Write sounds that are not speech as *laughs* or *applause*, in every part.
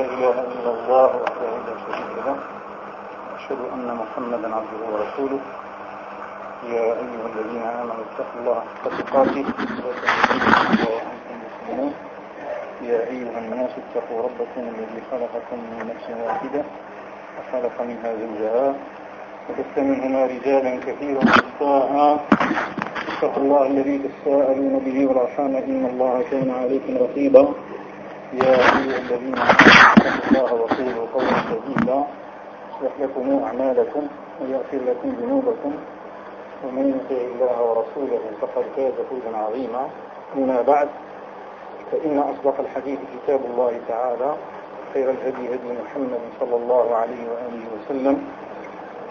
إله إلا الله وحده لا شريك له. أشهد أن محمدا عبده ورسوله. يا أيها الذين آمنوا اتقوا الله حق تقاته. وأنتم مسلمون يا أيها الناس اتقوا ربكم الذي خلقكم من نفس واحدة وخلق منها زوجها وبث منهما رجالا كثيرا ونساء. اتقوا الله الذي تساءلون به والأرحام إن الله كان عليكم رقيبا. يا أيها الذين اتقوا الله وقولوا قولا سديدا. يصلح لكم أعمالكم ويغفر لكم ذنوبكم. ومن يطع الله ورسوله فقد فاز فوزا عظيما. أما بعد فإن أصدق الحديث كتاب الله تعالى خير الهدي هدي محمد صلى الله عليه وآله وسلم.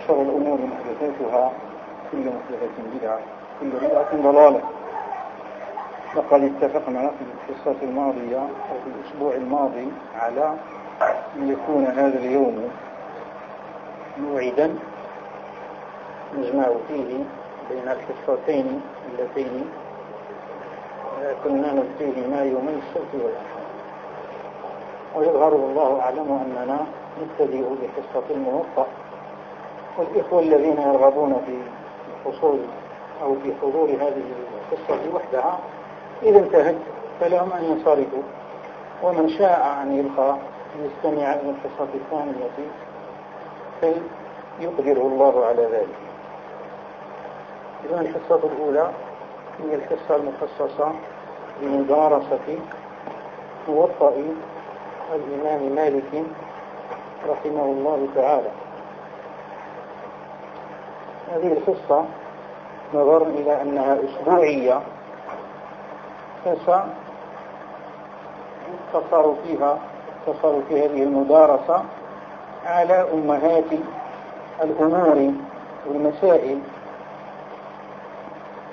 شر الأمور محدثاتها كل محدثة بدعة كل بدعة ضلالة. لقد اتفقنا في الحصة الماضية أو في الأسبوع الماضي على أن يكون هذا اليوم موعدا نجمع فيه بين الحصتين اللتين كنا نلقيهما يومي السبت والأحد ويظهر الله أعلم أننا نبتدئ بحصة الموطأ والإخوة الذين يرغبون في الحصول أو في حضور هذه القصة وحدها إذا انتهت فلهم أن ينصرفوا. ومن شاء أن يلقى يستمع إلى القصة الثانية فليقدره الله على ذلك. إذا الحصة الأولى هي الحصة المخصصة بمدارسة موطأ الإمام مالك رحمه الله تعالى. هذه الحصة نظرا إلى أنها أسبوعية. فستصار فيها تصار في هذه المدارسة على أمهات الأمور والمسائل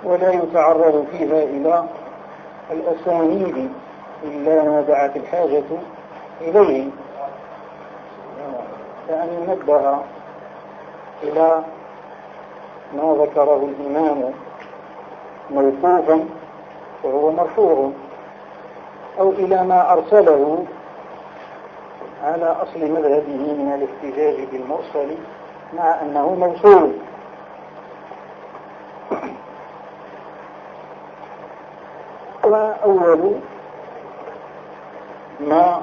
ولا يتعرض فيها إلى الأسانيد إلا ما دعت الحاجة إليه فأن ينبه إلى ما ذكره الإمام موقوفا وهو مرفوع أو إلى ما أرسله على أصل مذهبه من الاحتجاج بالمرسل مع أنه موصول. وأول ما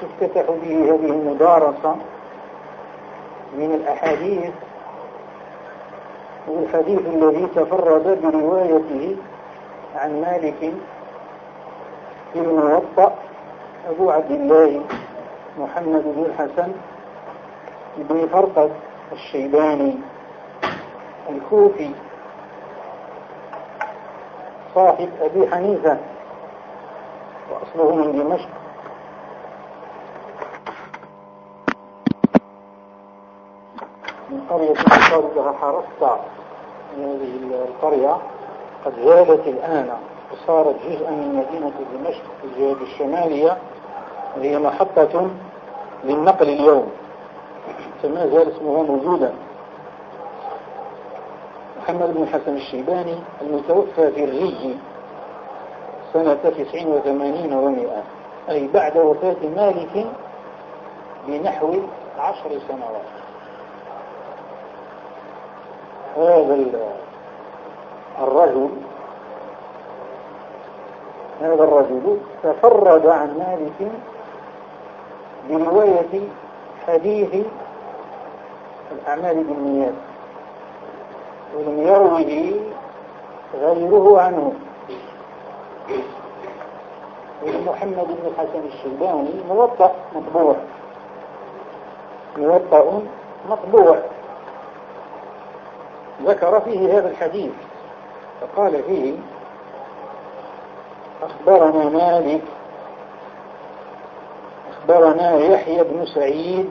تفتتح به هذه المدارسة من الأحاديث الحديث الذي تفرد بروايته عن مالك في الموطأ أبو عبد الله محمد بن الحسن بن فرقد الشيباني الكوفي صاحب أبي حنيفة وأصله من دمشق. من قرية لها حرصة هذه القرية. قد زالت الآن وصارت جزءا من مدينة دمشق في الجهة الشمالية وهي محطة للنقل اليوم. فما زال اسمها موجودا. محمد بن حسن الشيباني المتوفى في الري سنة تسع وثمانين ومئة أي بعد وفاة مالك بنحو عشر سنوات. هذا الرجل هذا الرجل تفرد عن مالك برواية حديث الأعمال بالنيات ولم يروه غيره عنه. محمد بن الحسن الشيباني موطأ مطبوع موطأ مطبوع. ذكر فيه هذا الحديث. فقال فيه أخبرنا مالك أخبرنا يحيى بن سعيد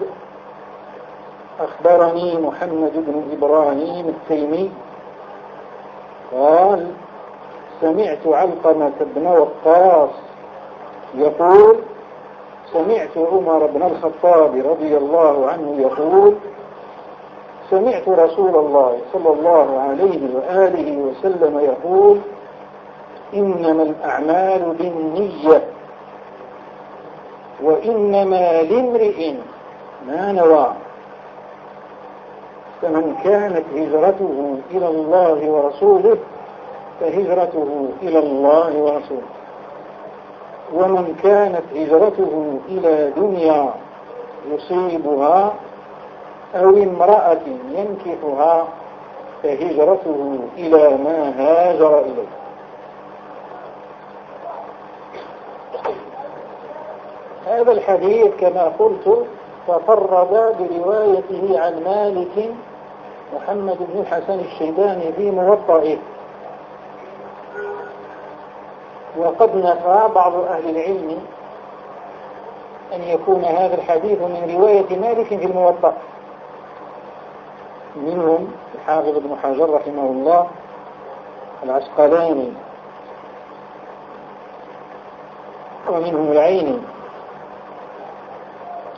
أخبرني محمد بن إبراهيم التيمي. قال سمعت علقمة بن وقاص يقول سمعت عمر بن الخطاب رضي الله عنه يقول سمعت رسول الله صلى الله عليه وآله وسلم يقول إنما الأعمال بالنية وإنما لامرئ ما نوى. فمن كانت هجرته إلى الله ورسوله فهجرته إلى الله ورسوله. ومن كانت هجرته إلى دنيا يصيبها أو امرأة ينكحها فهجرته إلى ما هاجر إليه. هذا الحديث كما قلت تفرد بروايته عن مالك محمد بن الحسن الشيباني في موطئه. وقد نفى بعض أهل العلم أن يكون هذا الحديث من رواية مالك في الموطأ. منهم الحافظ ابن حجر رحمه الله العسقلاني ومنهم العيني.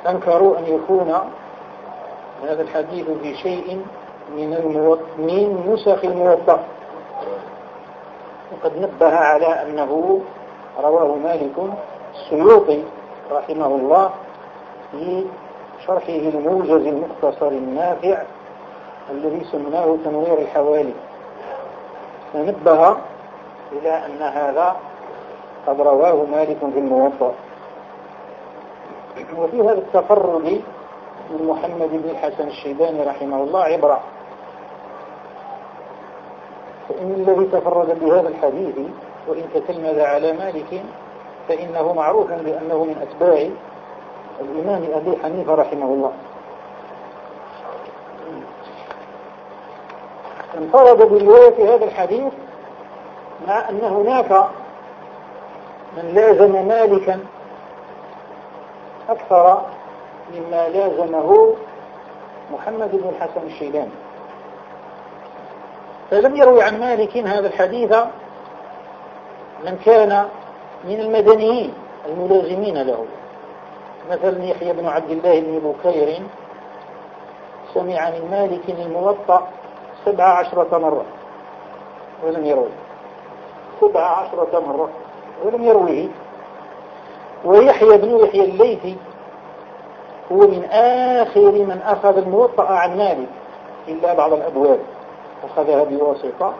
أنكروا أن يكون هذا الحديث في شيء من الموط... من نسخ الموطأ وقد نبه على أنه رواه مالك السيوطي رحمه الله في شرحه الموجز المختصر النافع الذي سماه تنوير الحوالي. فنبه إلى أن هذا قد رواه مالك في الموطأ. وفي هذا التفرد من محمد بن الحسن الشيباني رحمه الله عبرة. فإن الذي تفرد بهذا الحديث وإن تتلمذ على مالك فإنه معروف بأنه من أتباع الإمام أبي حنيفة رحمه الله. انفرد برواية هذا الحديث مع أن هناك من لازم مالكا أكثر مما لازمه محمد بن الحسن الشيباني. فلم يروي عن مالك هذا الحديث من كان من المدنيين الملازمين له. مثلا يحيى بن عبد الله بن بكير سمع من مالك الموطأ سبع عشرة مرة. ولم يروي. سبع عشرة مرة. ولم يرويه. ويحيى بن يحيى الليثي هو من آخر من أخذ الموطأ عن مالك. إلا بعض الأبواب. أخذها بواسطة.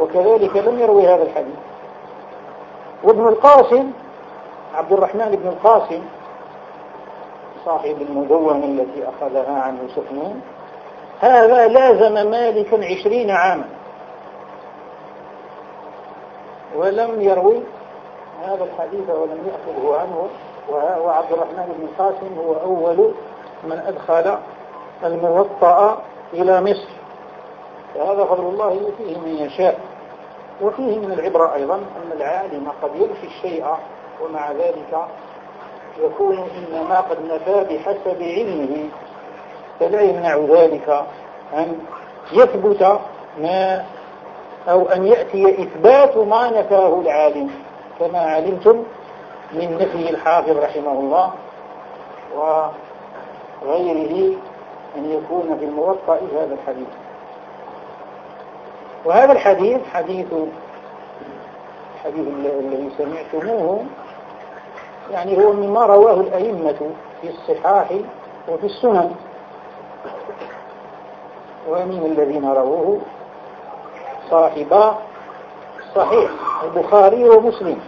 وكذلك لم يروي هذا الحديث. وابن القاسم عبد الرحمن بن القاسم صاحب المدونة التي أخذها عنه سفنان هذا لازم مالكا عشرين عاما. ولم يروي هذا الحديث ولم يأخذه عنه. وعبد الرحمن بن القاسم هو أول من أدخل الموطأ إلى مصر. فهذا فضل الله يؤتيه من يشاء. وفيه من العبرة أيضا أن العالم قد ينفي الشيء ومع ذلك يكون إنما قد نفى بحسب علمه فلا يمنع ذلك أن يثبت ما أو أن يأتي إثبات ما نفاه العالم كما علمتم من نفي الحافظ رحمه الله وغيره أن يكون في الموطأ هذا الحديث. وهذا الحديث حديث الحديث الذي سمعتموه يعني هو مما رواه الأئمة في الصحاح وفي السنن. ومن الذين رووه صاحبا صحيح البخاري ومسلم.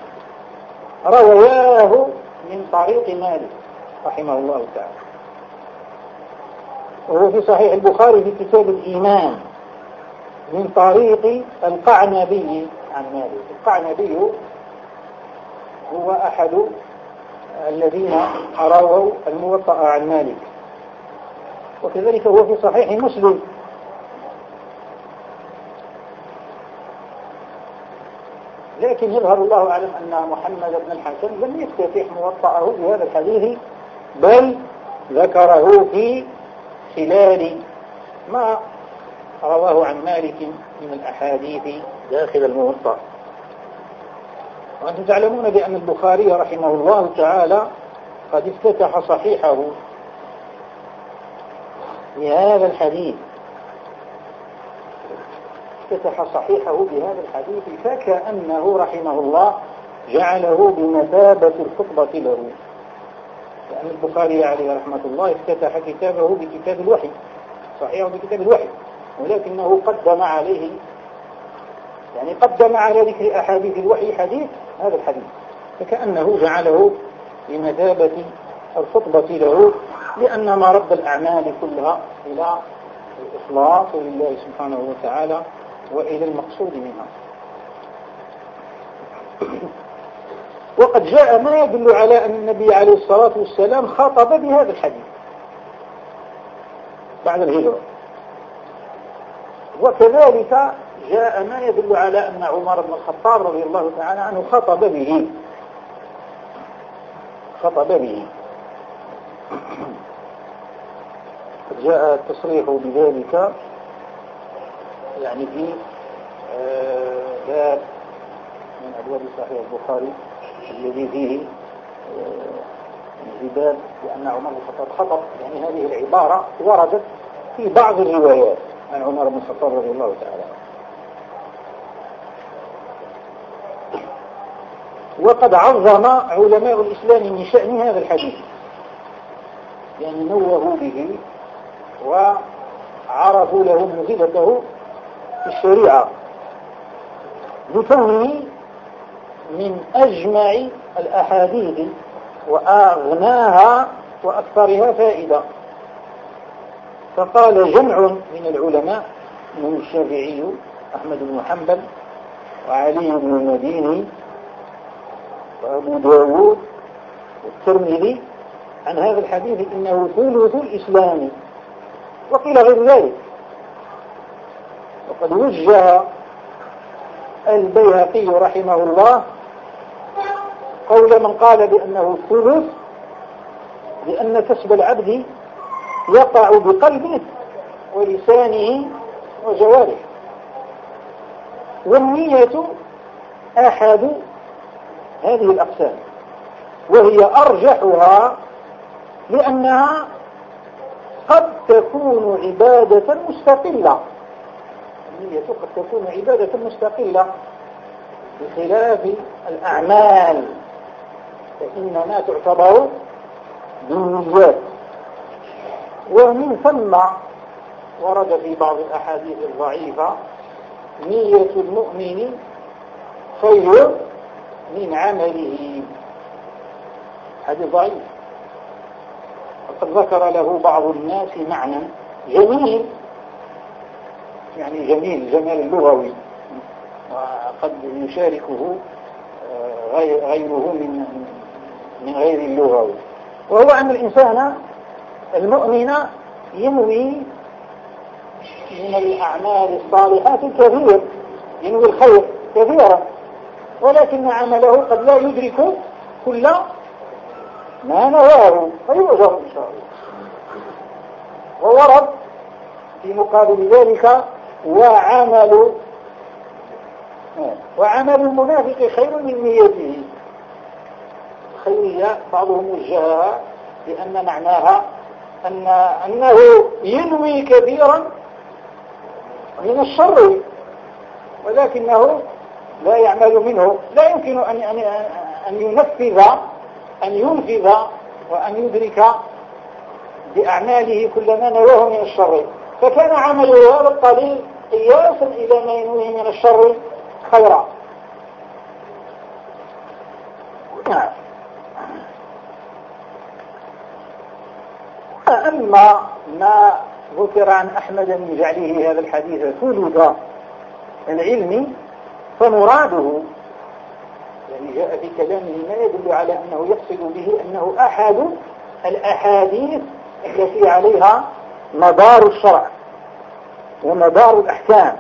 روياه من طريق مالك رحمه الله تعالى. وهو في صحيح البخاري في كتاب الإيمان من طريق القعنبي عن مالك. القعنبي هو أحد الذين رووا الموطأ عن مالك. وكذلك هو في صحيح مسلم لكن يظهر الله أعلم أن محمد بن الحسن لم يفتتح موطأه بهذا الحديث بل ذكره في خلال ما رواه عن مالك من الأحاديث داخل الموطأ. وأنتم تعلمون بأن البخاري رحمه الله تعالى قد افتتح صحيحه بهذا الحديث. افتتح صحيحه بهذا الحديث فكأنه رحمه الله جعله بمثابة الخطبة له. لأن البخاري عليه رحمة الله افتتح كتابه بكتاب الوحي صحيح بكتاب الوحي ولكنه قدم عليه يعني قدم على ذكر أحاديث الوحي حديث هذا الحديث فكأنه جعله بمثابة الخطبة له لأن مرد الأعمال كلها إلى الإخلاص لله سبحانه وتعالى وإلى المقصود منها. وقد جاء ما يدل على أن النبي عليه الصلاة والسلام خاطب بهذا الحديث بعد الهجرة. وكذلك جاء ما يدل على أن عمر بن الخطاب رضي الله تعالى عنه خطب به. خطب به. جاء التصريح بذلك يعني في آه، باب من أبواب صحيح البخاري الذي فيه آه، في باب بأن عمر بن الخطاب خطب. يعني هذه العبارة وردت في بعض الروايات عن عمر بن الخطاب رضي الله تعالى وقد عظم علماء الإسلام من شأن هذا الحديث. يعني نوهوا به وعرفوا له في الشريعة. بكونه من أجمع الأحاديث وأغناها وأكثرها فائدة. فقال جمع من العلماء من الشافعي أحمد بن حنبل وعلي بن المديني وأبو داود والترمذي عن هذا الحديث إنه ثلث الإسلام وقيل غير ذلك. وقد وجه البيهقي رحمه الله قول من قال بأنه الثلث لأن كسب العبد يقع بقلبه ولسانه وجوارحه والنية أحد هذه الأقسام وهي أرجحها لأنها قد تكون عبادة مستقلة. النية قد تكون عبادة مستقلة بخلاف الأعمال فإنما تعتبر بالنيات ومن ثم ورد في بعض الأحاديث الضعيفة نية المؤمن خير من عمله. هذا ضعيف. وقد ذكر له بعض الناس معنى جميل. يعني جميل جمال اللغوي وقد يشاركه آه، غيره من من غير اللغوي. وهو أن الإنسان المؤمن ينوي من الأعمال الصالحات الكثير ينوي الخير كثيرا. ولكن عمله قد لا يدرك كل ما نواه فيؤجر إن شاء الله. وورد في مقابل ذلك وعمل وعمل المنافق خير من نيته. خيرية بعضهم وجهها لأن معناها أن أنه ينوي كثيرا من الشر ولكنه لا يعمل منه. لا يمكن أن أن أن ينفذ أن ينفذ وأن يدرك بأعماله كل ما نواه من الشر. فكان عمله هذا القليل قياسا إلى ما ينويه من الشر خيرا. أما ما ذكر عن أحمد من جعله هذا الحديث ثلث العلم فمراده يعني جاء في كلامه ما يدل على أنه يقصد به أنه أحد الأحاديث التي عليها مدار الشرع. ومدار الأحكام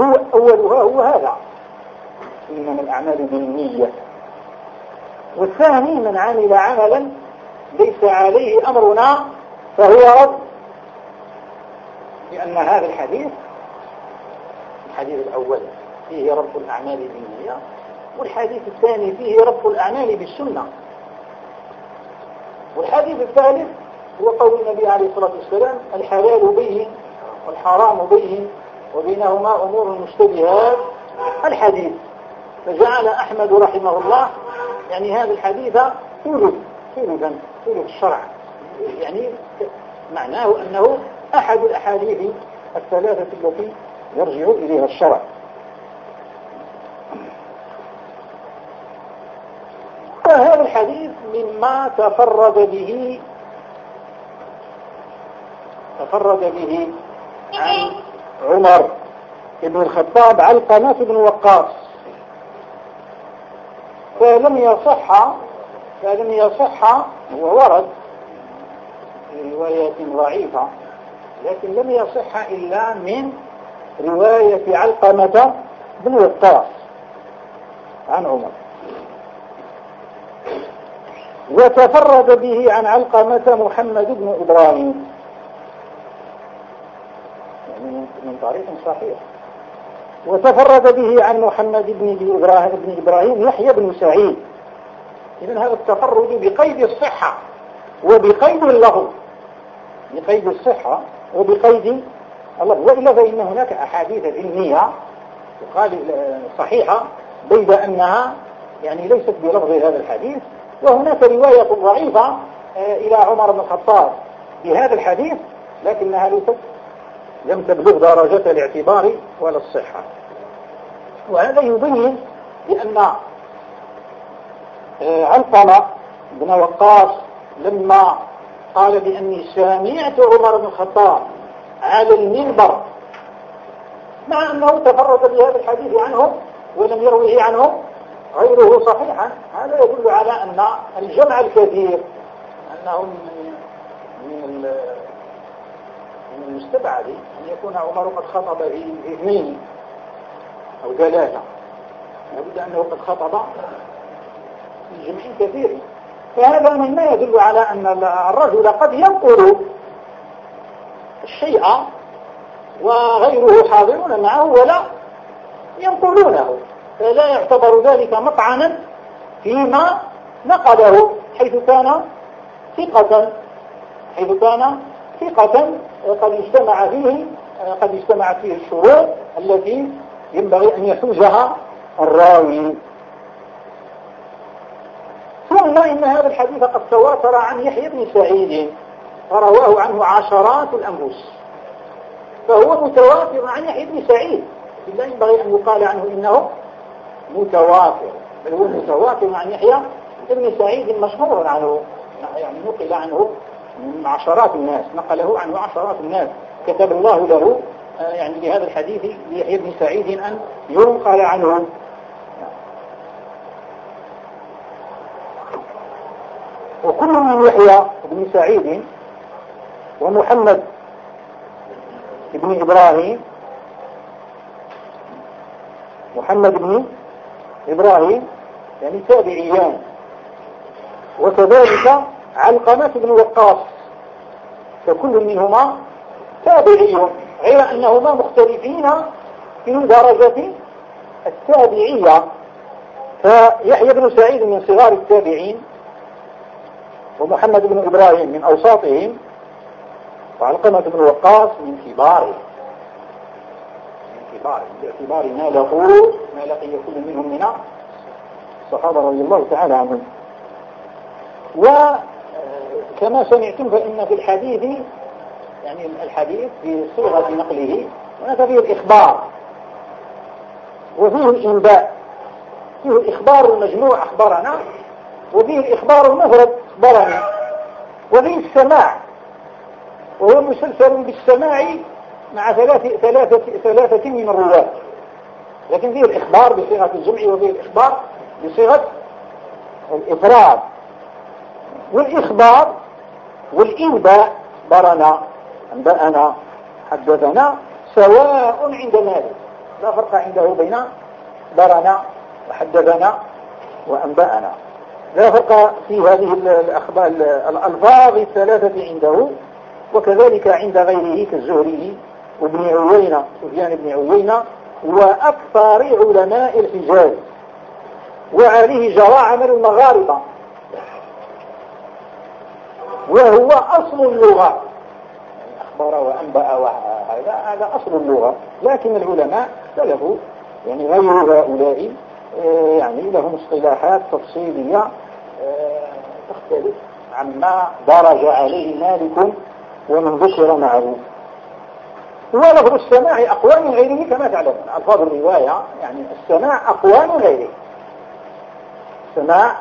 هو أولها هو هذا. إنما الأعمال بالنية. والثاني من عمل عملا ليس عليه أمرنا فهو رد. لأن هذا الحديث الحديث الأول فيه رب الأعمال بالنية والحديث الثاني فيه رب الأعمال بالسنة. والحديث الثالث هو قول النبي عليه الصلاة والسلام الحلال بين والحرام بين وبينهما أمور مشتبهات. الحديث فجعل أحمد رحمه الله يعني هذا الحديث ثلث ثلثا ثلث الشرع. يعني معناه أنه أحد الأحاديث الثلاثة التي يرجع إليها الشرع. فهذا الحديث مما تفرد به تفرد به عن عمر بن الخطاب علقمة بن وقاص. فلم يصح فلم يصح وورد رواية ضعيفة لكن لم يصح إلا من رواية علقمة بن وقاص عن عمر. وتفرد به عن علقمة محمد بن إبراهيم يعني من طريق صحيح. وتفرد به عن محمد بن إبراهيم, بن إبراهيم يحيى بن سعيد. إذن هذا التفرد بقيد الصحة وبقيد اللفظ بقيد الصحة وبقيد اللفظ وإلا فإن هناك أحاديث علمية يقال صحيحة بيد أنها يعني ليست بلفظ هذا الحديث. وهناك رواية ضعيفة آه، إلى عمر بن الخطاب بهذا الحديث لكنها ليست لم تبلغ درجة الاعتبار ولا الصحة. وهذا يبين بأن آه، علقمة بن وقاص لما قال بأني سمعت عمر بن الخطاب على المنبر مع أنه تفرد بهذا الحديث عنه ولم يرويه عنه غيره صحيحا هذا يدل على أن الجمع الكثير أنه من من المستبعد أن يكون عمر قد خطب اثنين أو ثلاثة. لابد أنه قد خطب جمع كثير. فهذا مما يدل على أن الرجل قد ينقل الشيء وغيره حاضرون معه ولا ينقلونه. فلا يعتبر ذلك مطعنا فيما نقله حيث كان ثقة حيث كان ثقة قد اجتمع فيه قد اجتمعت فيه الشروط التي ينبغي أن يحوزها الراوي. ثم إن هذا الحديث قد تواتر عن يحيى بن سعيد ورواه عنه عشرات الأنفس. فهو متواتر عن يحيى بن سعيد. لا ينبغي أن يقال عنه إنه متواتر بل هو متواتر عن يحيى ابن سعيد مشهور عنه يعني نقل عنه من عشرات الناس نقله عنه عشرات الناس. كتب الله له آه، يعني لهذا الحديث ليحيى بن سعيد أن ينقل عنه. وكل من يحيى بن سعيد ومحمد بن إبراهيم محمد بن إبراهيم يعني تابعيان. وكذلك علقمة بن وقاص. فكل منهما تابعي غير أنهما مختلفين في درجة التابعية. فيحيى بن سعيد من صغار التابعين ومحمد بن إبراهيم من أوساطهم وعلقمة بن وقاص من كبارهم. من كبارهم باعتبار ما لقوا ما لقي كل منهم من الصحابة رضي الله تعالى عنهم. وكما سمعتم فإن في الحديث يعني الحديث في صيغة نقله هناك فيه الإخبار. وفيه الإنباء. فيه الإخبار المجموع أخبرنا وفيه الإخبار المفرد أخبرنا. وفيه السماع. وهو مسلسل بالسماع مع ثلاثة, ثلاثة, ثلاثة من الرواة. لكن فيه الإخبار بصيغة الجمع وفيه الإخبار بصيغة الإفراد والإخبار والإنباء برنا أنبأنا حدثنا سواء عند مالك. لا فرق عنده بين برنا وحدثنا وأنبأنا لا فرق في هذه الأخبار الألفاظ الثلاثة عنده وكذلك عند غيره كالزهري وابن عوينة سفيان بن عوينة وأكثر علماء الحجاز. وعليه جرى عمل المغاربة. وهو أصل اللغة. أخبر وأنبأ وهذا هذا أصل اللغة. لكن العلماء اختلفوا. يعني غير هؤلاء آه، يعني لهم اصطلاحات تفصيلية آه، تختلف عما درج عليه مالك ومن ذكر معه. ولفظ السماع أقوى من غيره كما تعلمون ألفاظ الرواية يعني السماع أقوى من غيره. السماع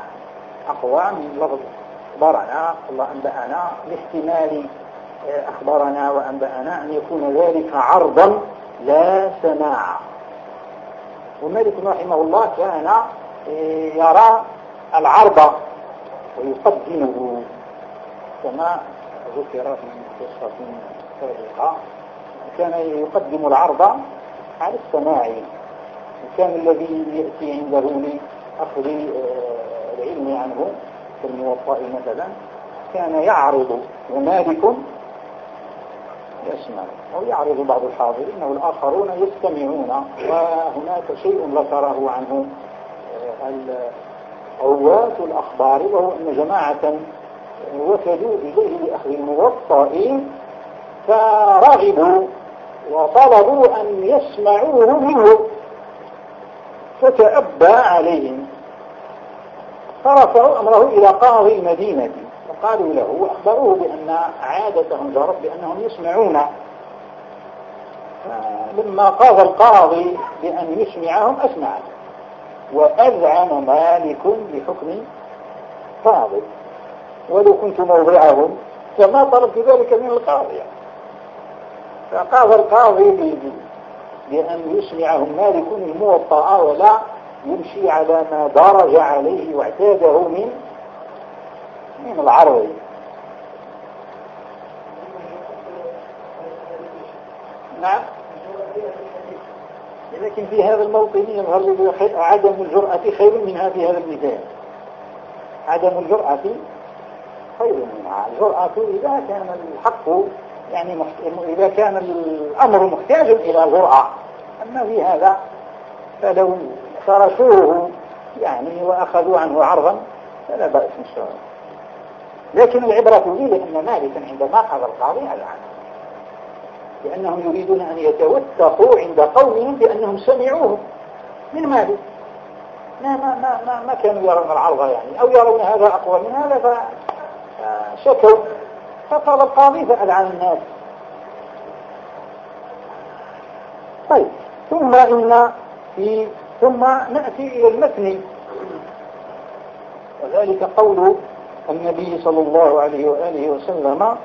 أقوى من لفظ أخبرنا الله أنبأنا لاحتمال آه، أخبرنا وأنبأنا أن يكون ذلك عرضا لا سماع. ومالك رحمه الله كان آه، يرى العرض ويقدمه. كما ذكر في قصة سابقة كان يقدم العرض على السماع. وكان الذي يأتي عنده لأخذ آه، العلم عنه. كالموطأ مثلا كان يعرض ومالك يسمع أو يعرض بعض الحاضرين والآخرون يستمعون وهناك شيء ذكره عنه رواه الأخبار وهو أن جماعة وفدوا إليه لأخذ الموطأ فرغبوا وطلبوا أن يسمعوه منه فتأبى عليهم. فرفعوا أمره إلى قاضي المدينة. وقالوا له وأخبروه بأن عادتهم جرت بأنهم يسمعون. لما قاضى القاضي بأن يسمعهم أسمعهم وأذعن مالك بحكم قاضي. ولو كنت موضعهم فما طلبت ذلك من القاضي. فقاضى القاضي بأن يسمعهم مالك الموطأ ولا يمشي على ما درج عليه واعتاده من من العرض. نعم. لكن في هذا الموطن يظهر عدم الجرأة خير منها في هذا المثال. عدم الجرأة خير منها الجرأة إذا كان الحق يعني إذا كان الأمر محتاج إلى جرأة أما في هذا فلو تركوه يعني وأخذوا عنه عرضا فلا بأس إن شاء الله. لكن العبرة لي لأن مالكا عندما قضى القاضي على عنه لأنهم يريدون أن يتوثقوا عند قومهم بأنهم سمعوه من مالك. ما ما ما ما, ما كانوا يرون العرض يعني. أو يرون هذا أقوى من هذا فشكوا. فقال القاضي فألعن الناس. طيب. ثم إن في ثم نأتي إلى المتن. وذلك قول النبي صلى الله عليه وآله وسلم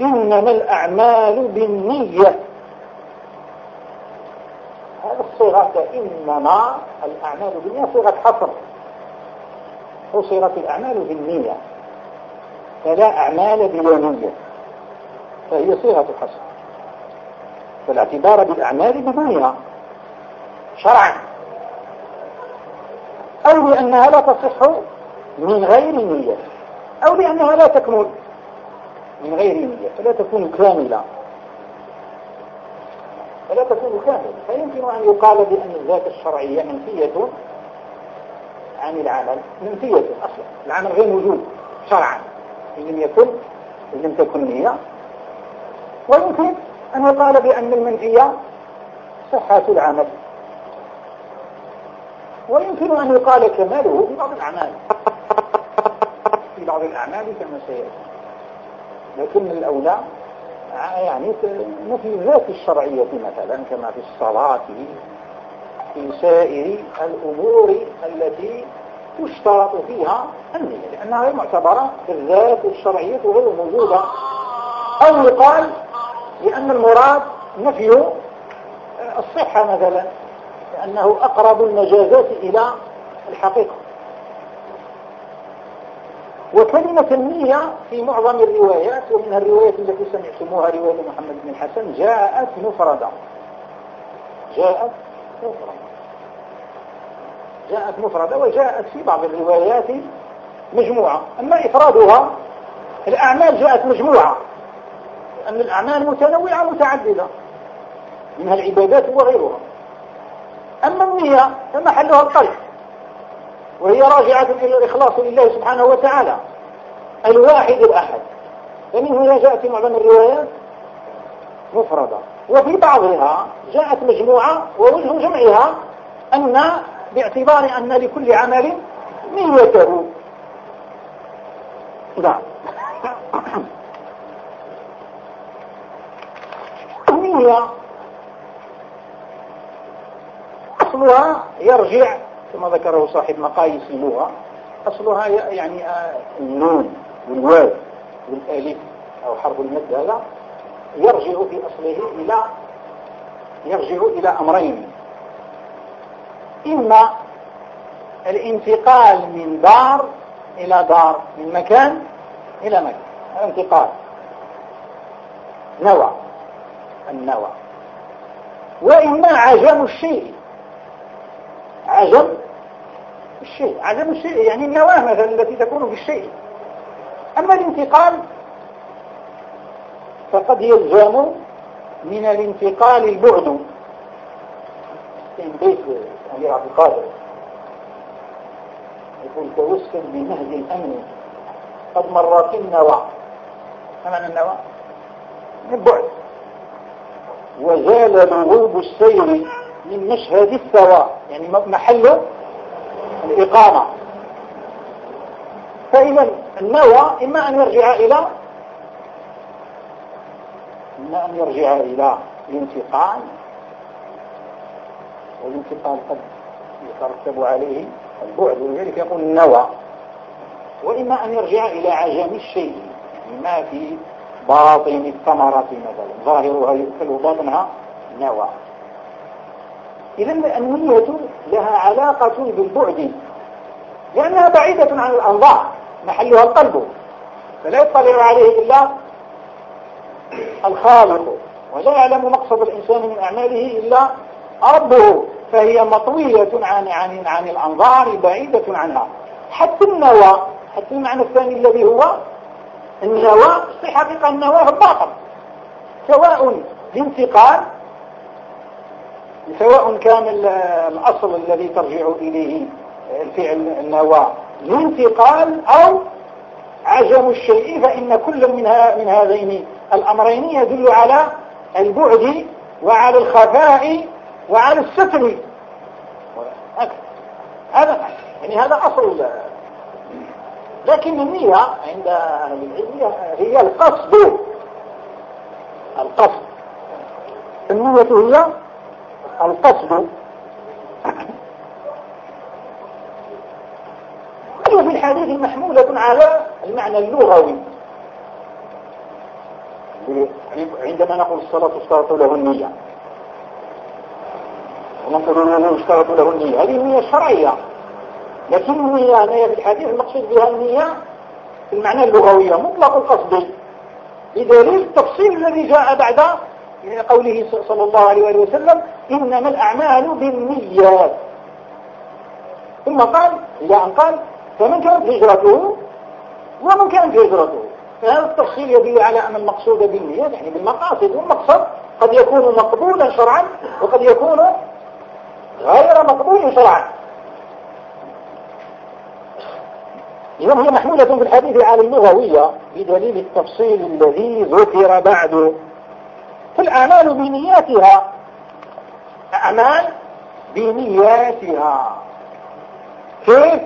إنما الأعمال بالنية. هذا الصيغة إنما الأعمال بالنية صيغة حصر. حصرت الأعمال بالنية فلا أعمال بلا فهي صيغة حصر. فالاعتبار بالأعمال بدونها شرعا. أو لأنها لا تصح من غير نية. أو لأنها لا تكمل من غير نية. فلا تكون كاملة. فلا تكون كاملة. فيمكن أن يقال بأن الذات الشرعية منفية عن العمل. منفية أصلا. العمل غير موجود شرعا. إن لم يكن إن لم تكن نية. ويمكن أن يقال بأن المنفية صحة العمل. ويمكن أن يقال كماله في بعض الأعمال. *laughs* في بعض الأعمال كما سيأتي. لكن الأولى يعني نفي الذات الشرعية مثلا كما في الصلاة في سائر الأمور التي تشترط فيها النية لأنها غير معتبرة الذات الشرعية غير موجودة. أو يقال لأن المراد نفي الصحة مثلا. لأنه أقرب المجازات إلى الحقيقة. وكلمة النية في معظم الروايات ومنها الروايات التي سمعتموها رواية محمد بن الحسن جاءت مفردة. جاءت مفردة. جاءت مفردة وجاءت في بعض الروايات مجموعة. أما إفرادها الأعمال جاءت مجموعة. لأن الأعمال متنوعة متعددة. منها العبادات وغيرها. أما النية فمحلها القلب. وهي راجعة إلى الإخلاص لله سبحانه وتعالى. الواحد الأحد. فمن هنا جاءت معظم الروايات مفردة. وفي بعضها جاءت مجموعة ووجه جمعها أن باعتبار أن لكل عمل نيته. نعم *coughs* النية أصلها يرجع كما ذكره صاحب مقاييس اللغة أصلها يعني آه، النون والواو والألف أو حرف المد هذا يرجع في أصله إلى يرجع إلى أمرين. إما الانتقال من دار إلى دار من مكان إلى مكان الانتقال. نوى النوى. وإما عجم الشيء. عجم الشيء عجم الشيء يعني النواة مثلا التي تكون في الشيء. أما الانتقال فقد يلزم من الانتقال البعد. في بيت أمير عبد القادر يقول توسل بمهد الأمن قد مرت النوى ما معنى النوى؟ من بعد وزال لغوب السير من مشهد الثوى يعني محل الإقامة. فإذا النوى إما أن يرجع إلى إما أن يرجع إلى الانتقال والانتقال قد يترتب عليه البعد ولذلك يقول النوى. وإما أن يرجع إلى عجم الشيء يعني ما في باطن الثمرة مثلا ظاهرها يؤكل وباطنها نوى. إذا النية لها علاقة بالبعد لأنها بعيدة عن الأنظار محلها القلب. فلا يطلع عليه إلا الخالق ولا يعلم مقصد الإنسان من أعماله إلا ربه. فهي مطوية عن عن عن الأنظار بعيدة عنها. حتى النوى حتى المعنى الثاني الذي هو النوى في حقيقة النوى هو الباطل سواء الانتقال سواء كان الأصل الذي ترجع إليه الفعل النوى الانتقال أو عجم الشيء فإن كل من, من هذين الأمرين يدل على البعد وعلى الخفاء وعلى الستر. هذا يعني هذا أصل لكن النية عند أهل العلم هي القصد. القصد. النية هي القصد هي في الحديث محمولة على المعنى اللغوي. عندما نقول الصلاة اشترط له النية. ونقول له اشترط له النية. هذه النية الشرعية لكن النية النية في الحديث المقصود بها النية في المعنى اللغوي مطلق القصد. بدليل التفصيل الذي جاء بعد قوله صلى الله عليه وسلم إنما الأعمال بالنيات ثم قال إلى أن قال فمن كانت هجرته؟ ومن كانت هجرته. فهذا التفصيل يدل على أن المقصود بالنيات يعني بالمقاصد والمقصد قد يكون مقبولا شرعا وقد يكون غير مقبول شرعا. إذا هي محمولة في الحديث على اللغوية بدليل التفصيل الذي ذكر بعد فالأعمال بنياتها أعمال بنياتها كيف؟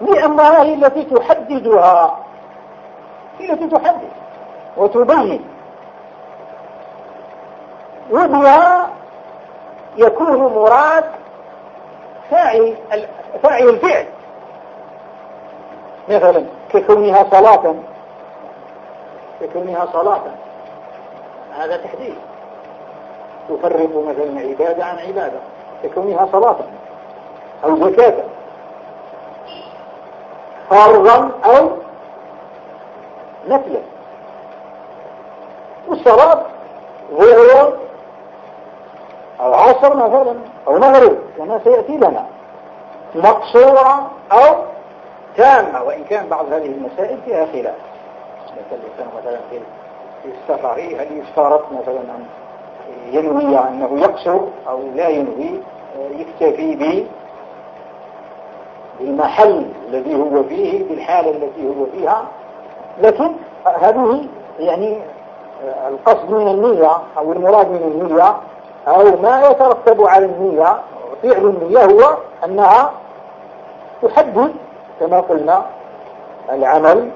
لأنها هي التي تحددها. هي التي تحدد وتبين. وبها يكون مراد فاعل فاعل الفعل. مثلا ككونها صلاة. ككونها صلاة. هذا تحديد. تفرق مثلا عبادة عن عبادة ككونها صلاة أو زكاة. فرضا أو نفلا. والصلاة ظهر أو عصر مثلا أو مغرب كما سيأتي لنا. مقصورة أو تامة وإن كان بعض هذه المسائل فيها خلاف. مثلا مثلا في السفر هل يشترط مثلا أن ينوي أنه يقصر أو لا ينوي يكتفي بالمحل الذي هو فيه بالحالة التي هو فيها. لكن هذه يعني القصد من النية أو المراد من النية أو ما يترتب على النية فعل النية هو أنها تحدد كما قلنا العمل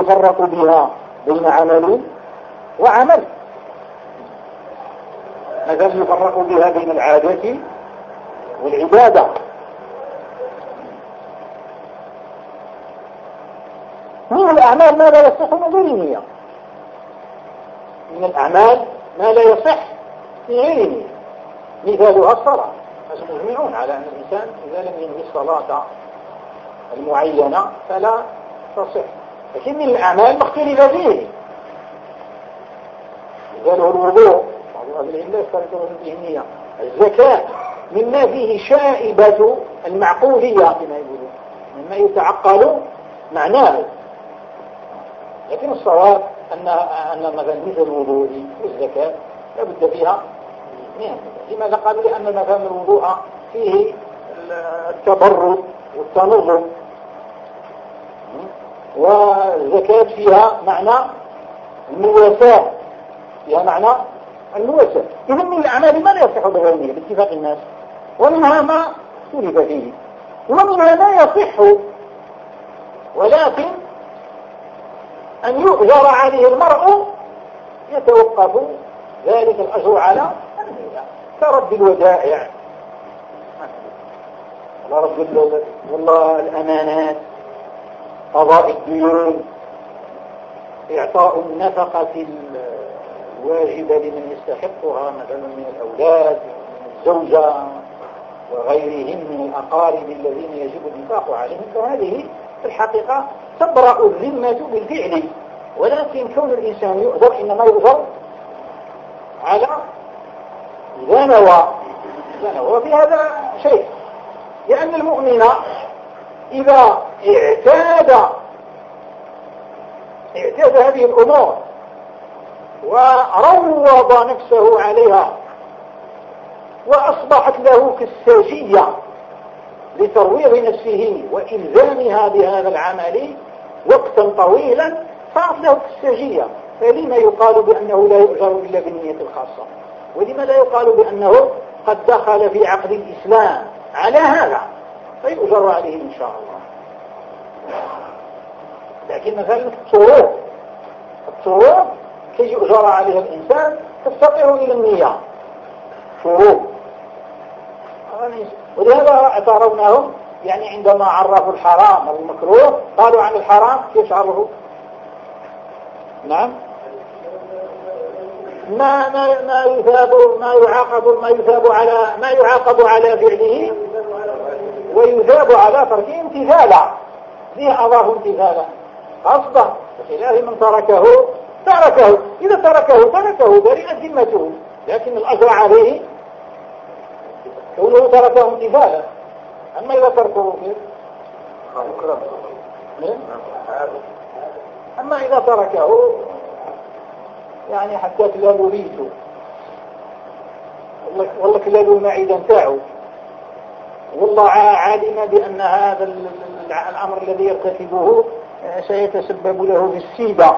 يفرق بها. بين عمل وعمل. مثلا يفرق بها بين العادة والعبادة. من الأعمال ما لا يصح من غير نية. من الأعمال ما لا يصح من غير نية. مثالها الصلاة. مجمعون على أن الإنسان إذا لم ينهي الصلاة المعينة فلا تصح. لكن الأعمال مختلفة فيه قالوا الوضوء. بعض النية الزكاة مما فيه شائبة المعقولية. كما يقولون مما يتعقل معناه. لكن الصواب أن أن مثلا مثل الوضوء والزكاة لابد فيها لماذا قالوا لأن مثلا الوضوء فيه التبرد والتنظم؟ والزكاة فيها معنى المواساة فيها معنى المواساة إذا من الأعمال ما لا يصح بغيره باتفاق الناس. ومنها ما اختلف فيه. ومنها ما يصح ولكن أن يؤجر عليه المرء يتوقف ذلك الأجر على كرب الودائع. رب والله الأمانات قضاء الديون إعطاء النفقة الواجبة لمن يستحقها مثلا من الأولاد من الزوجة وغيرهم من الأقارب الذين يجب الإنفاق عليهم. فهذه في الحقيقة تبرأ الذمة بالفعل. ولكن كون الإنسان يؤذر إنما يؤذر على إذا نوى وفي هذا شيء. لأن المؤمن إذا اعتاد. اعتاد هذه الأمور وروض نفسه عليها وأصبحت له كالساجية لترويض نفسه وإلزامها بهذا العمل وقتا طويلا صارت له كالساجية. فلما يقال بأنه لا يؤجر إلا بالنية الخاصة؟ ولما لا يقال بأنه قد دخل في عقد الإسلام على هذا؟ فيؤجر عليه إن شاء الله. لكن مثلا الطرق الطرق كي يؤجر عليها الإنسان تستطيع إلى النية. شروط ولهذا اعتروناهم يعني عندما عرفوا الحرام والمكروه قالوا عن الحرام كيف عرفوا نعم. ما ما ما يثاب ما يعاقب ما يثاب على ما يعاقب على فعله ويثاب على تركه امتثالا. فيه أضاف امتثالا قصدا بخلاف من تركه تركه. إذا تركه تركه برئت ذمته. لكن الأجر عليه كونه تركه امتثالا أما إذا تركه كيف أما إذا تركه يعني حتى كلاب ريته والله كلاب المعيدة نتاعه والله عالم بأن هذا الأمر الذي يرتكبه سيتسبب له في السيدة.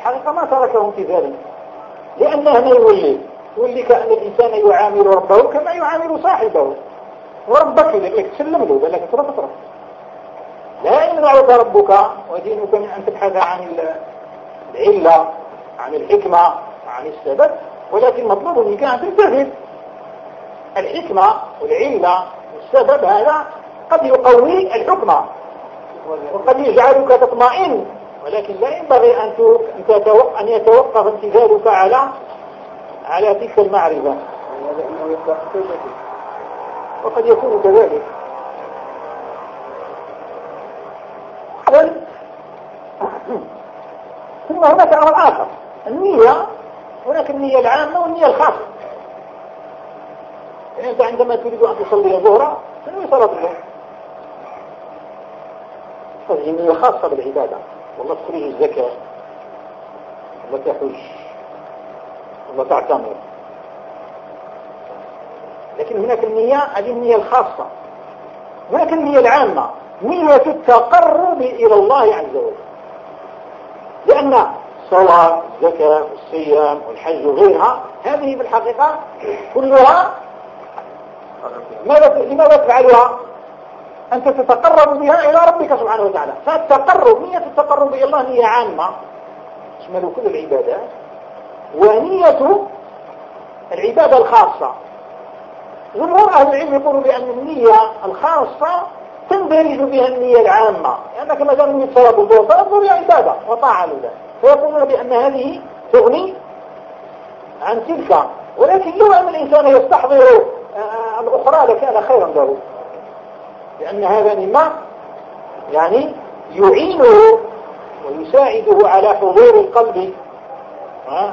حقيقة ما تركه امتثالا لأنه ما يولي يولي كأن الإنسان يعامل ربه كما يعامل صاحبه. وربك لك تسلم له بل لك ترى لا يمنعك ربك ودينك من أن تبحث عن العلة عن الحكمة عن السبب ولكن مطلوب منك أن تمتثل الحكمة والعلة والسبب هذا قد يقوي الحكمة وقد يجعلك تطمئن. ولكن لا ينبغي أن أن يتوقف امتثالك على على تلك المعرفة. وقد يكون كذلك. ثم هناك أمر آخر. النية هناك النية العامة والنية الخاصة. يعني أنت عندما تريد أن تصلي الظهر تنوي صلاة الظهر. هذه نية خاصة بالعبادة. والله تخرج الزكاة. والله تحج والله تعتمر. لكن هناك النية هذه النية الخاصة. هناك النية العامة. نية التقرب إلى الله عز وجل. لأن الصلاة الزكاة والصيام والحج وغيرها هذه في الحقيقة كلها لماذا تفعلها؟ أنت تتقرب بها إلى ربك سبحانه وتعالى. فالتقرب نية التقرب إلى الله نية عامة. تشمل كل العبادات ونية العبادة الخاصة. جمهور أهل العلم يقولوا بأن النية الخاصة تندرج بها النية العامة. لأنك ما دام نية صلاة الظهر فالظهر هي عبادة وطاعة لله. فيقولون بأن هذه تغني عن تلك. ولكن لو أن الإنسان يستحضر الأخرى لكان خيرا له. لأن هذا مما يعني يعينه ويساعده على حضور القلب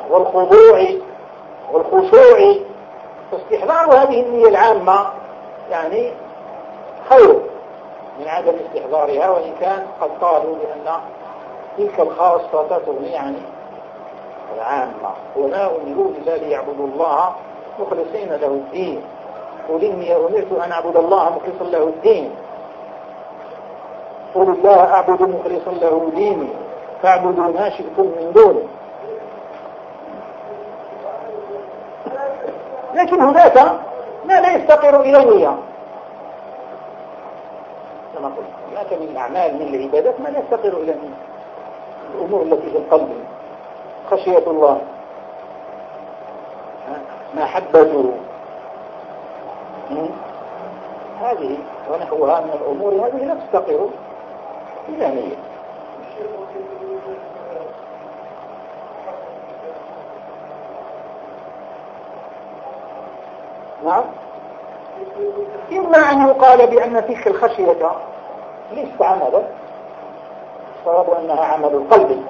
والخضوع والخشوع. فاستحضار هذه النية العامة يعني خير من عدم استحضارها وإن كان قد قالوا بأن تلك الخاصة تغني عن العامة. وما أمروا إلا ليعبدوا الله مخلصين له الدين. قل إني أمرت أن أعبد الله مخلصا له الدين. قل الله أعبد مخلصا له ديني فاعبدوا ما شئتم من دونه لكن هناك ما لا يفتقر إلى نية كما قلت هناك من الأعمال من العبادات ما لا يفتقر إلى الأمور التي في القلب خشية الله. محبته هذه ونحوها من الأمور هذه لا تفتقر إلى نية نعم. إما أن يقال بأن تلك الخشية ليست عملا. صواب أنها عمل القلب.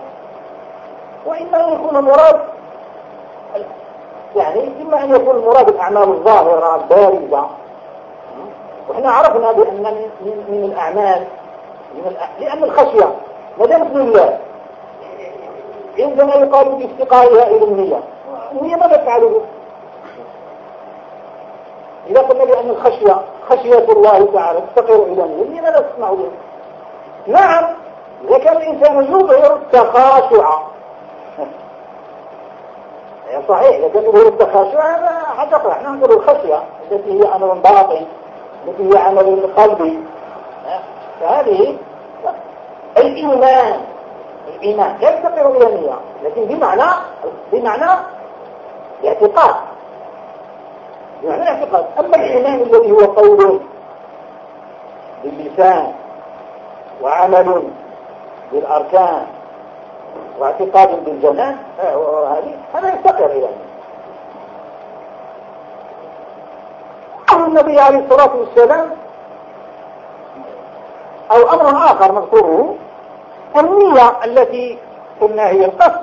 وإما يكون المراد يعني إما أن يكون المراد الأعمال الظاهرة البارزة. وإحنا عرفنا بأن من, من الأعمال من لأن الخشية ما دامت لله عندما يقال بافتقارها إلى النية. النية ماذا تفعله؟ إذا قلنا بأن الخشية خشية الله تعالى تفتقر إلى النية ماذا تسمع به؟ نعم إذا كان الإنسان يظهر التخاشع صحيح إذا كان يظهر التخاشع هذا حقيقة إحنا نقول الخشية التي هي أمر باطن التي هي عمل قلبي. فهذه الإيمان الإيمان لا يفتقر إلى النية لكن بمعنى بمعنى الاعتقاد. بمعنى الاعتقاد. أما الإيمان الذي هو قول باللسان وعمل بالأركان واعتقاد بالجنان هذه هذا يفتقر إلى النية النبي عليه الصلاة والسلام أو أمر آخر نذكره النية التي قلنا هي القصد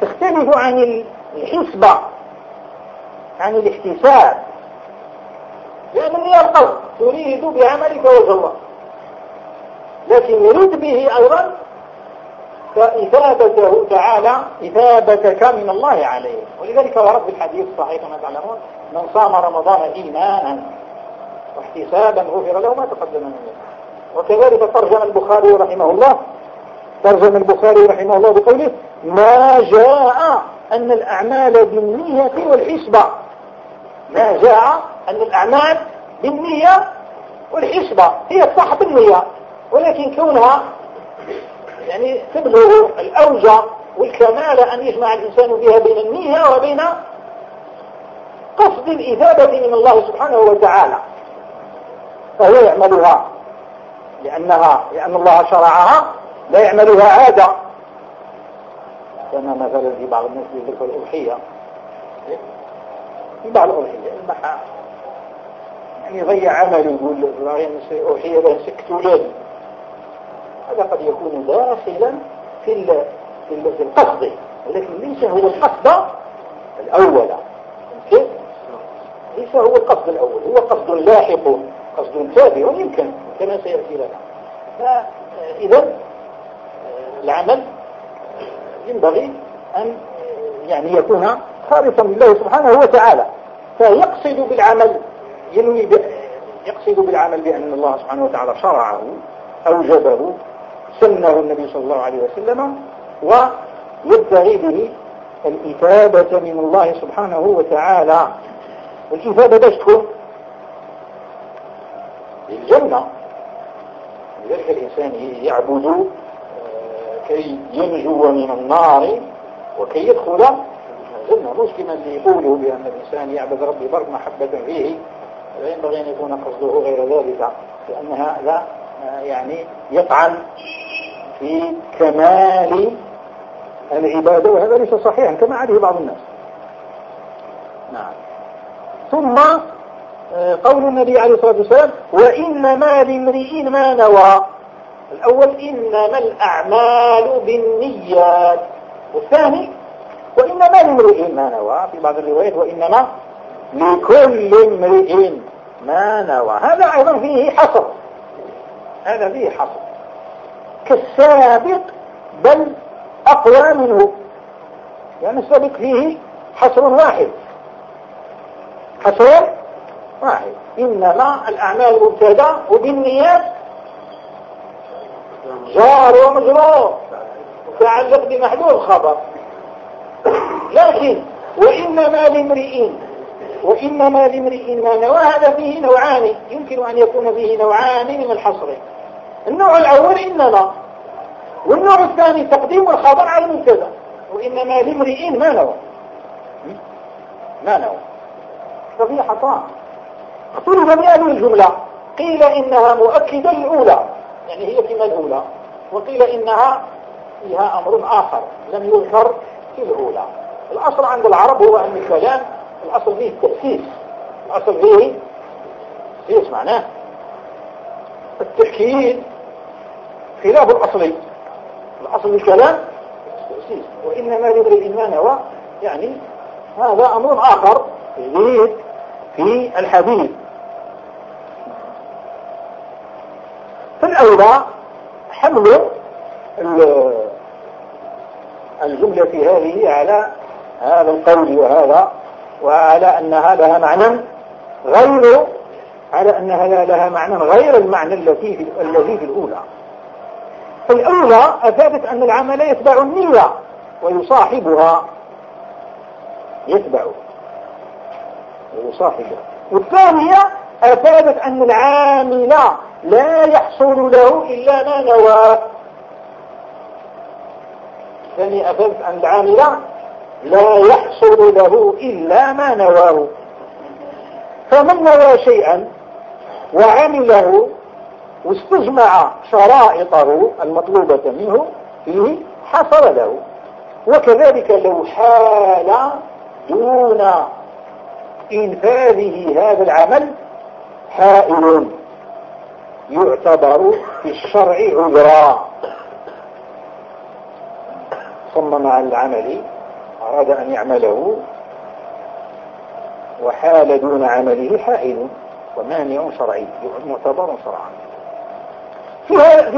تختلف عن الحسبة عن الاحتساب. لأن النية القصد تريد بعملك وجه الله لكن يريد به أيضا فإثابته تعالى إثابتك من الله عليه. ولذلك ورد الحديث الصحيح كما تعلمون؟ من صام رمضان إيمانا واحتسابا غفر له ما تقدم من ذلك. وكذلك ترجم البخاري رحمه الله ترجم البخاري رحمه الله بقوله ما جاء أن الأعمال بالنية والحسبة. ما جاء أن الأعمال بالنية والحسبة. هي الصح بالنية ولكن كونها يعني تبلغ الأوجة والكمال أن يجمع الإنسان بها بين النية وبين قصد الإثابة من الله سبحانه وتعالى. فهو يعملها لأنها لأن الله شرعها لا يعملها عادة. كما مثلا في بعض الناس يذكر الأضحية. في بعض الأضحية المحا. يعني يضيع عمله يقول أضحية سكت ولادي. هذا قد يكون داخلا في في القصد. ولكن ليس هو القصد الأول. ليس هو القصد الأول. هو قصد لاحق قصد تابع يمكن كما سيأتي لنا. فإذا العمل ينبغي أن يعني يكون خالصا لله سبحانه وتعالى. فيقصد بالعمل ينوي يقصد بالعمل بأن الله سبحانه وتعالى شرعه أوجبه سنه النبي صلى الله عليه وسلم يبتغي به الإثابة من الله سبحانه وتعالى. والإثابة باش تكون للجنة. لذلك الإنسان يعبد آه، كي ينجو من النار وكي يدخل الجنة. مش كما اللي يقوله بأن الإنسان يعبد ربي برك محبة فيه لا ينبغي أن يكون قصده غير ذلك لأن هذا آه، يعني يطعن في كمال العبادة وهذا ليس صحيحا كما عليه بعض الناس. نعم. ثم آه، قول النبي عليه الصلاة والسلام وإنما لامرئ ما نوى. الأول إنما الأعمال بالنيات. والثاني وإنما لامرئ ما نوى. في بعض الروايات وإنما لكل امرئ ما نوى. هذا أيضا فيه حصر. هذا فيه حصر. كالسابق بل أقوى منه. لأن السابق فيه حصر واحد. حصر واحد. إنما الأعمال مبتدأ وبالنيات جار ومجرور. متعلق بمحدود خبر. لكن وإنما لامرئ وإنما لامرئ ما نوى هذا فيه نوعان. يمكن أن يكون فيه نوعان من الحصر. النوع الأول إنما والنوع الثاني تقديم الخبر على المبتدا وإنما لامرئ ما نوى. ما نوى. ففي حطام اختلف بهذه الجملة. قيل إنها مؤكدة للأولى. يعني هي كما الأولى. وقيل إنها فيها أمر آخر لم يذكر في الأولى. الأصل عند العرب هو أن الكلام الأصل فيه التأسيس. الأصل فيه تأسيس معناه. التأكيد خلاف الأصلي. الأصل الكلام وإنما يدري الإيمان هو يعني هذا أمر آخر يزيد في الحديث. فالأولى حمل الجملة هذه على هذا القول وهذا وعلى أنها لها معنى غير على أنها لها معنى غير المعنى في الذي في الأولى. فالأولى أفادت أن العمل يتبع النية ويصاحبها. يتبع. ويصاحبها. والثانية أفادت أن العامل لا يحصل له إلا ما نوى. الثانية أفادت أن العامل لا يحصل له إلا ما نواه. فمن نوى شيئا وعمله واستجمع شرائطه المطلوبة منه فيه حصل له. وكذلك لو حال دون إنفاذه هذا العمل حائل يعتبر في الشرع عذرا. صمم على العمل أراد أن يعمله وحال دون عمله حائل ومانع شرعي معتبر شرعا. في هذا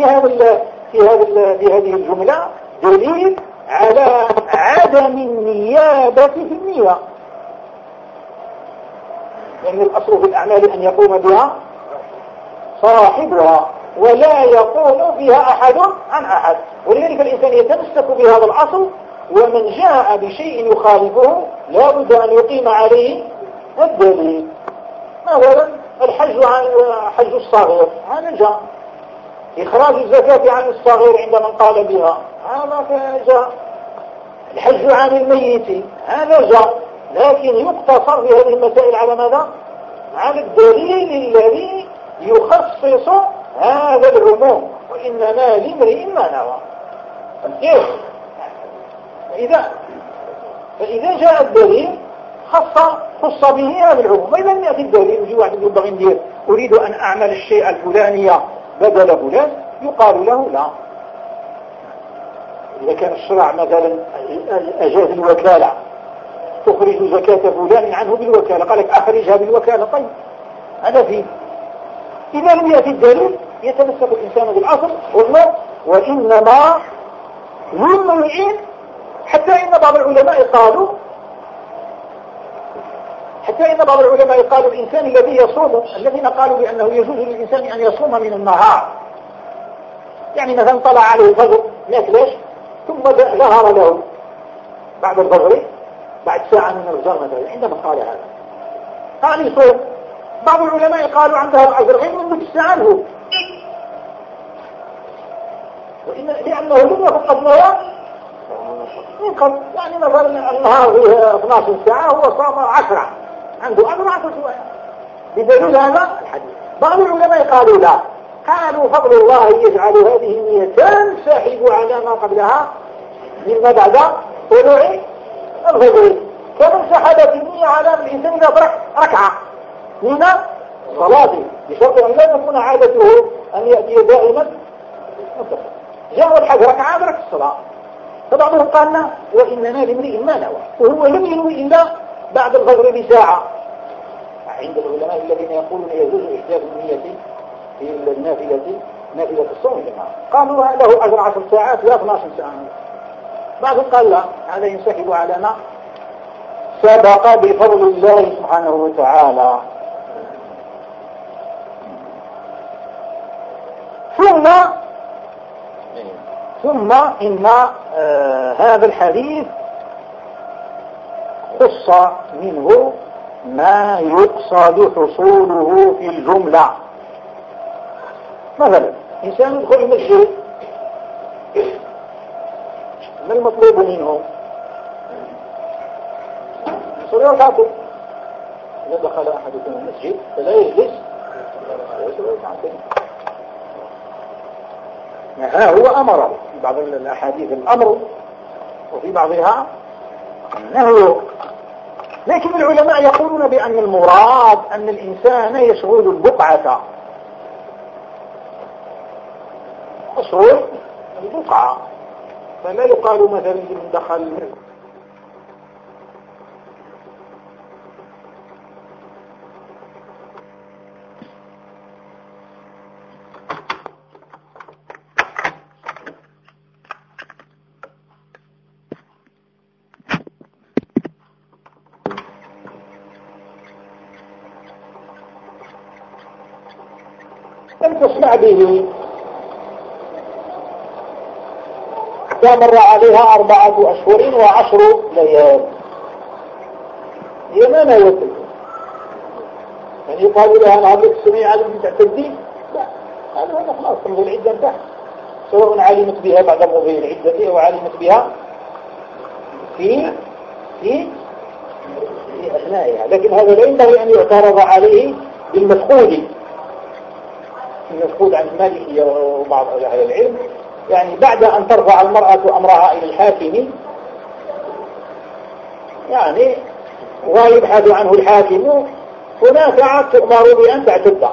في هذا في هذه الجملة دليل على عدم النيابة في النية. لأن الأصل في الأعمال أن يقوم بها صاحبها ولا يقوم بها أحد عن أحد. ولذلك الإنسان يتمسك بهذا الأصل ومن جاء بشيء يخالفه لا بد أن يقيم عليه الدليل. مثلا الحج عن حج الصغير؟ هذا جاء. إخراج الزكاة عن الصغير عند من قال بها. هذا جاء الحج عن الميت. هذا جاء. لكن يقتصر في هذه المسائل على ماذا؟ على الدليل الذي يخصص هذا العموم وإنما لامرئ ما نوى. كيف؟ فإذا فإذا جاء الدليل خص خص به هذا العموم وإذا لم يأتي الدليل يجي واحد يبغى ندير. أريد أن أعمل الشيء الفلاني. بدل فلان يقال له لا. إذا كان الشرع مثلا أجاز الوكالة تخرج زكاة فلان عنه بالوكالة قال لك أخرجها بالوكالة طيب هذا فيه. إذا لم يأتي الدليل يتمسك الإنسان بالأصل والله وإنما للمرئين حتى إن بعض العلماء قالوا حتى إن بعض العلماء قالوا الإنسان الذي يصوم الذين قالوا بأنه يجوز للإنسان أن يصوم من النهار. يعني مثلا طلع عليه الفجر ما ثم ظهر له بعد الظهر بعد ساعة من الظهر مثلا عندما قال هذا قال يصوم. بعض العلماء قالوا عندها العذر غير من الساعة له وإن لأنه لم يكن قد نوى. من قبل يعني مثلا النهار فيه 12 ساعة هو صام 10 عنده 10 شوية بدليل هذا الحديث. بعض العلماء قالوا لا. قالوا فضل الله يجعل هذه النية تنسحب على ما قبلها مما بعد طلوع الفجر كما انسحبت النية على الإنسان إذا ركعة من صلاته بشرط أن لا تكون عادته أن يأتي دائما. جاء الحج ركعة أدرك الصلاة. فبعضهم قال لا وإننا لامرئ ما نوى وهو لم ينوي إلا بعد الفجر بساعة. عند العلماء الذين يقولون يجوز إحداث النية في النافلة نافلة الصوم جماعة. قالوا له أجر عشر ساعات لا 12 ساعة. بعضهم قال لا هذا ينسحب على ما سبق بفضل الله سبحانه وتعالى. ثم ثم إن آه هذا الحديث خص منه ما يقصد حصوله في الجملة. مثلا إنسان يدخل المسجد ما المطلوب منه؟ يصلي ركعتين إذا دخل أحدكم المسجد فلا يجلس. ها هو أمره. في بعض الأحاديث الأمر وفي بعضها النهي لكن العلماء يقولون بأن المراد أن الإنسان يشغل البقعة. أشغل البقعة. فلا يقال مثلا دخل تسمع به. مر عليها أربعة أشهر وعشر ليال. هي ما نوت. يعني يقال لها أنا هذا السميع علم من تعتدين لا هذا خلاص تمضي العدة انتهى. سواء علمت بها بعد مضي العدة أو علمت بها في في في أثنائها. لكن هذا لا ينبغي أن يعترض عليه بالمفقود. المفقود عن المالكية وبعض أهل العلم. يعني بعد أن ترفع المرأة أمرها إلى الحاكم يعني ويبحث عنه الحاكم هناك تؤمر بأن تعتد.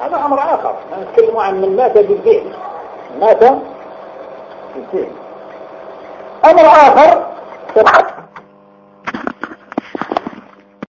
هذا أمر آخر. نتكلم عن من مات بالفعل مات بالفعل أمر آخر